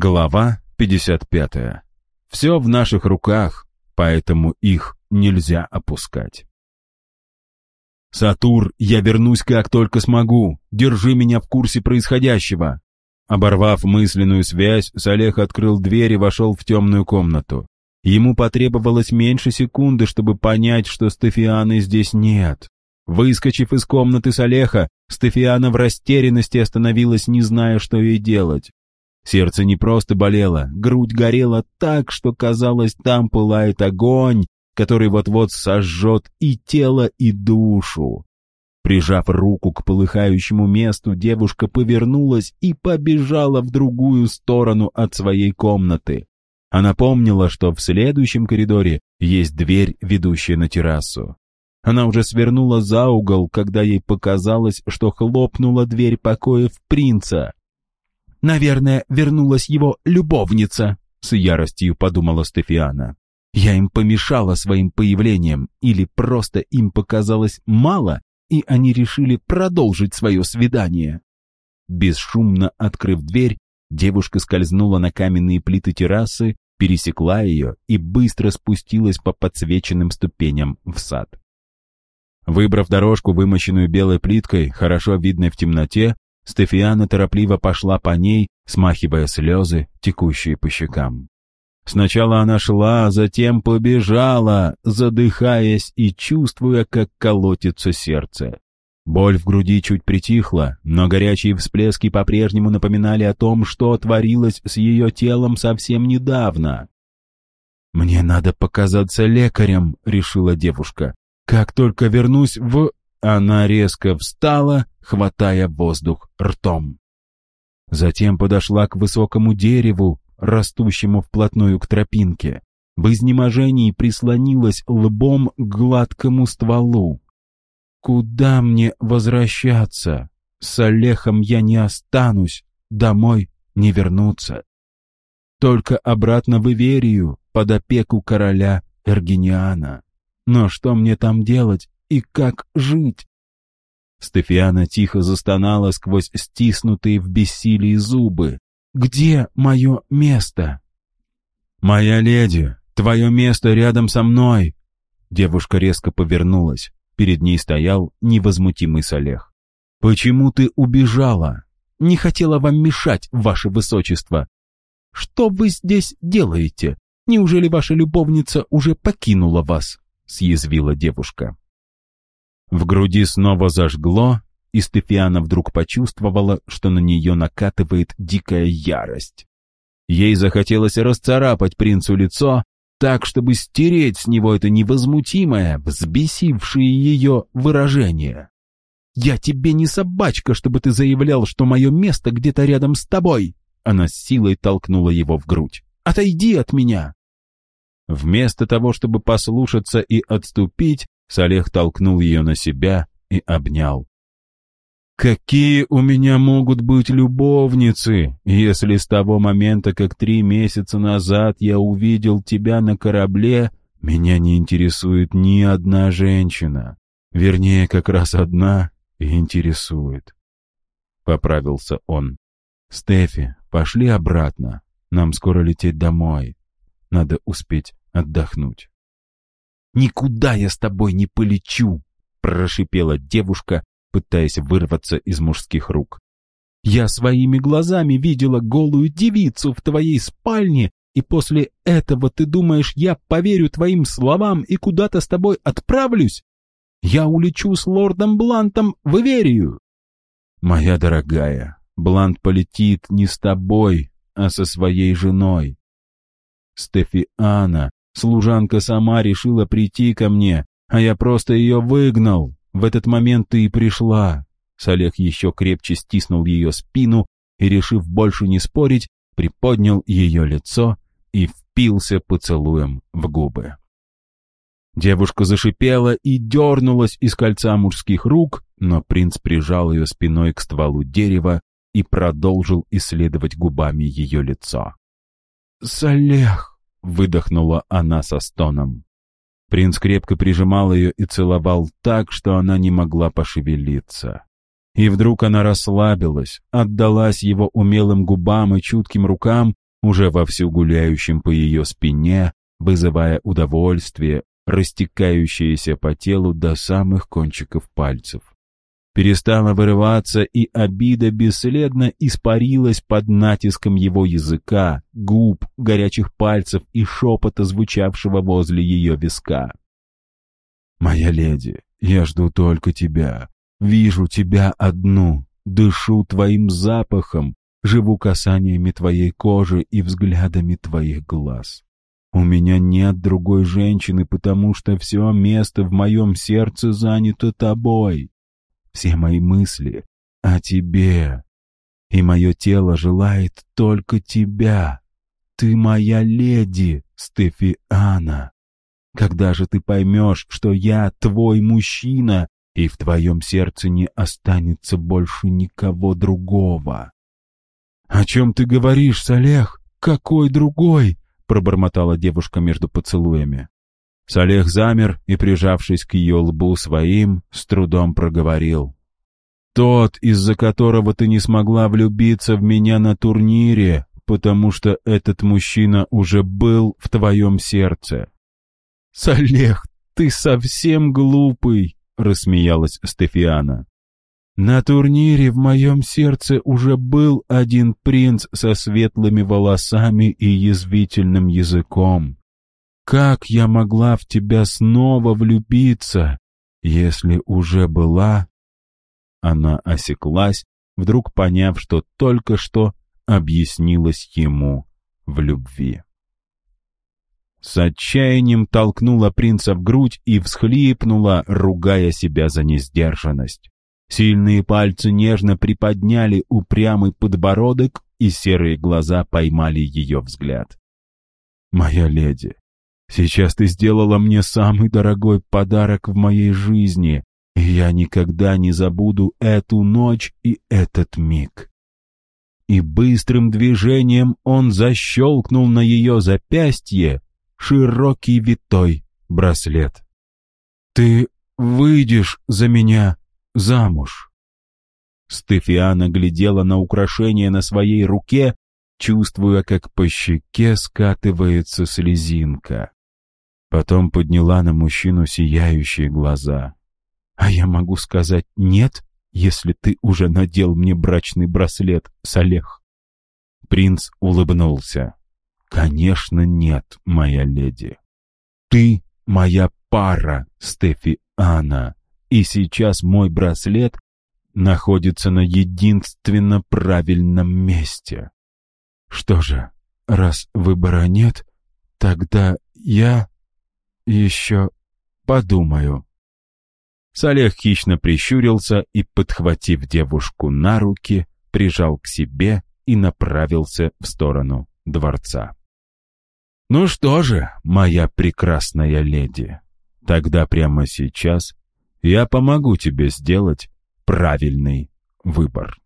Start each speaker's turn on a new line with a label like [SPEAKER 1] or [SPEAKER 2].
[SPEAKER 1] Глава 55. Все в наших руках, поэтому их нельзя опускать. «Сатур, я вернусь как только смогу. Держи меня в курсе происходящего». Оборвав мысленную связь, Салех открыл дверь и вошел в темную комнату. Ему потребовалось меньше секунды, чтобы понять, что Стефианы здесь нет. Выскочив из комнаты Салеха, Стефиана в растерянности остановилась, не зная, что ей делать. Сердце не просто болело, грудь горела так, что казалось, там пылает огонь, который вот-вот сожжет и тело, и душу. Прижав руку к полыхающему месту, девушка повернулась и побежала в другую сторону от своей комнаты. Она помнила, что в следующем коридоре есть дверь, ведущая на террасу. Она уже свернула за угол, когда ей показалось, что хлопнула дверь покоев принца. Наверное, вернулась его любовница, с яростью подумала Стефиана. Я им помешала своим появлением, или просто им показалось мало, и они решили продолжить свое свидание. Бесшумно открыв дверь, девушка скользнула на каменные плиты террасы, пересекла ее и быстро спустилась по подсвеченным ступеням в сад. Выбрав дорожку, вымощенную белой плиткой, хорошо видной в темноте, Стефиана торопливо пошла по ней, смахивая слезы, текущие по щекам. Сначала она шла, а затем побежала, задыхаясь и чувствуя, как колотится сердце. Боль в груди чуть притихла, но горячие всплески по-прежнему напоминали о том, что творилось с ее телом совсем недавно. «Мне надо показаться лекарем», — решила девушка. «Как только вернусь в...» Она резко встала, хватая воздух ртом. Затем подошла к высокому дереву, растущему вплотную к тропинке. В изнеможении прислонилась лбом к гладкому стволу. «Куда мне возвращаться? С Олехом я не останусь, домой не вернуться. Только обратно в Иверию, под опеку короля Эргениана. Но что мне там делать? И как жить. Стефиана тихо застонала сквозь стиснутые в бессилии зубы. «Где мое место?» «Моя леди, твое место рядом со мной!» Девушка резко повернулась. Перед ней стоял невозмутимый Салех. «Почему ты убежала? Не хотела вам мешать, ваше высочество. Что вы здесь делаете? Неужели ваша любовница уже покинула вас?» съязвила девушка. В груди снова зажгло, и Стефиана вдруг почувствовала, что на нее накатывает дикая ярость. Ей захотелось расцарапать принцу лицо, так, чтобы стереть с него это невозмутимое, взбесившее ее выражение. «Я тебе не собачка, чтобы ты заявлял, что мое место где-то рядом с тобой!» Она с силой толкнула его в грудь. «Отойди от меня!» Вместо того, чтобы послушаться и отступить, Салех толкнул ее на себя и обнял. «Какие у меня могут быть любовницы, если с того момента, как три месяца назад я увидел тебя на корабле, меня не интересует ни одна женщина. Вернее, как раз одна интересует». Поправился он. «Стефи, пошли обратно. Нам скоро лететь домой. Надо успеть отдохнуть». «Никуда я с тобой не полечу!» — прошипела девушка, пытаясь вырваться из мужских рук. «Я своими глазами видела голую девицу в твоей спальне, и после этого ты думаешь, я поверю твоим словам и куда-то с тобой отправлюсь? Я улечу с лордом Блантом в Иверию!» «Моя дорогая, Блант полетит не с тобой, а со своей женой. Стефиана Служанка сама решила прийти ко мне, а я просто ее выгнал. В этот момент ты и пришла. Салех еще крепче стиснул ее спину и, решив больше не спорить, приподнял ее лицо и впился поцелуем в губы. Девушка зашипела и дернулась из кольца мужских рук, но принц прижал ее спиной к стволу дерева и продолжил исследовать губами ее лицо. «Салех!» — выдохнула она со стоном. Принц крепко прижимал ее и целовал так, что она не могла пошевелиться. И вдруг она расслабилась, отдалась его умелым губам и чутким рукам уже вовсю гуляющим по ее спине, вызывая удовольствие, растекающееся по телу до самых кончиков пальцев. Перестала вырываться, и обида бесследно испарилась под натиском его языка, губ, горячих пальцев и шепота, звучавшего возле ее виска. «Моя леди, я жду только тебя. Вижу тебя одну, дышу твоим запахом, живу касаниями твоей кожи и взглядами твоих глаз. У меня нет другой женщины, потому что все место в моем сердце занято тобой. Все мои мысли о тебе. И мое тело желает только тебя. Ты моя леди, Стефиана. Когда же ты поймешь, что я твой мужчина, и в твоем сердце не останется больше никого другого? «О чем ты говоришь, Салех? Какой другой?» — пробормотала девушка между поцелуями. Салех замер и, прижавшись к ее лбу своим, с трудом проговорил. «Тот, из-за которого ты не смогла влюбиться в меня на турнире, потому что этот мужчина уже был в твоем сердце». «Салех, ты совсем глупый!» — рассмеялась Стефиана. На турнире в моем сердце уже был один принц со светлыми волосами и язвительным языком. Как я могла в тебя снова влюбиться, если уже была...» Она осеклась, вдруг поняв, что только что объяснилась ему в любви. С отчаянием толкнула принца в грудь и всхлипнула, ругая себя за несдержанность. Сильные пальцы нежно приподняли упрямый подбородок, и серые глаза поймали ее взгляд. «Моя леди, сейчас ты сделала мне самый дорогой подарок в моей жизни, и я никогда не забуду эту ночь и этот миг». И быстрым движением он защелкнул на ее запястье широкий витой браслет. «Ты выйдешь за меня замуж. Стефиана глядела на украшение на своей руке, чувствуя, как по щеке скатывается слезинка. Потом подняла на мужчину сияющие глаза. «А я могу сказать «нет», если ты уже надел мне брачный браслет, Салех?» Принц улыбнулся. «Конечно нет, моя леди. Ты моя пара, Стефиана и сейчас мой браслет находится на единственно правильном месте. Что же, раз выбора нет, тогда я еще подумаю. Салех хищно прищурился и, подхватив девушку на руки, прижал к себе и направился в сторону дворца. «Ну что же, моя прекрасная леди, тогда прямо сейчас я помогу тебе сделать правильный выбор.